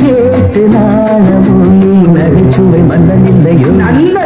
கேட்டு நாளமும் நீ நகைச்சுவை மன்னன் இல்லையோ? நல்ல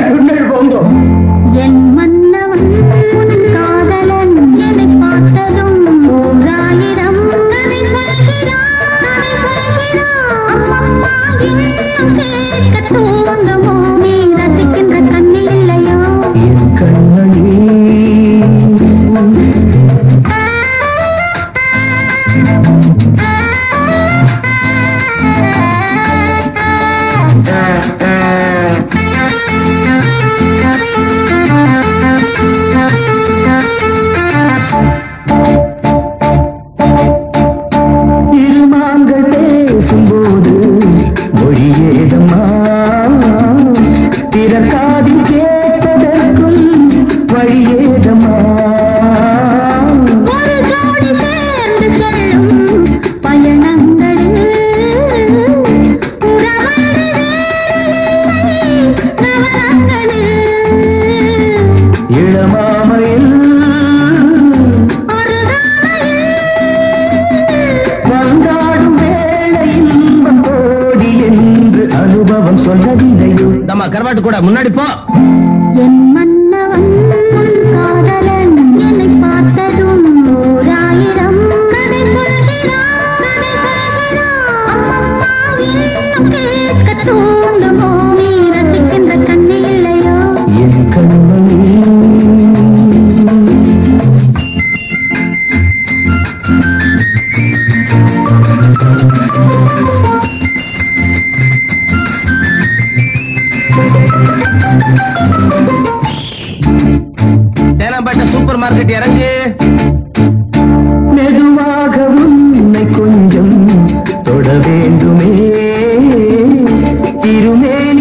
உறவன்றி வேறில்லை நவரங்களில் இளமாமையில் வந்தாடும் வேளை இன்பம் கோடி என்று அனுபவம் சொல்லவில்லையோ ஆமா கரவாட்டு கூட முன்னாடி போ என் மன்னவன் காதலன் என்னை பார்த்ததும் ஓராயிரம் கதை சொல்கிறான் கதை சொல்கிறான் இன்னும் கேட்க தூண்டுமோ நீ ரசிக்கின்ற இல்லையோ என் கண்மணி தேனாம்பேட்டை சூப்பர் மார்க்கெட் இறங்கு. மெதுவாக உன்னை கொஞ்சம் தொட வேண்டுமே. திருமேனி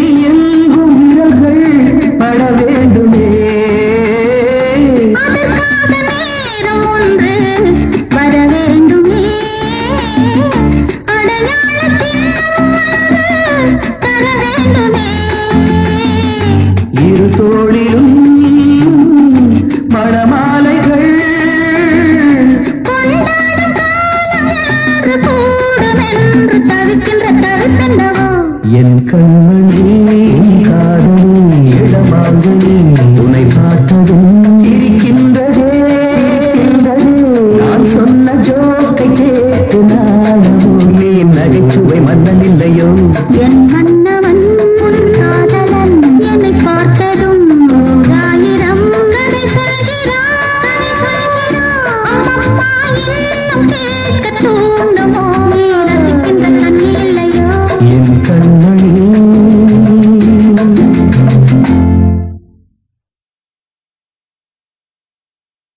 என் கண்மணி காதலி இடமாங்கனி உன்னை பார்த்ததும் இருக்கின்றதே நான் சொன்ன ஜோக்கை கேட்டு நாளமோ நீ நகைச்சுவை மன்னன் இல்லையோ? என்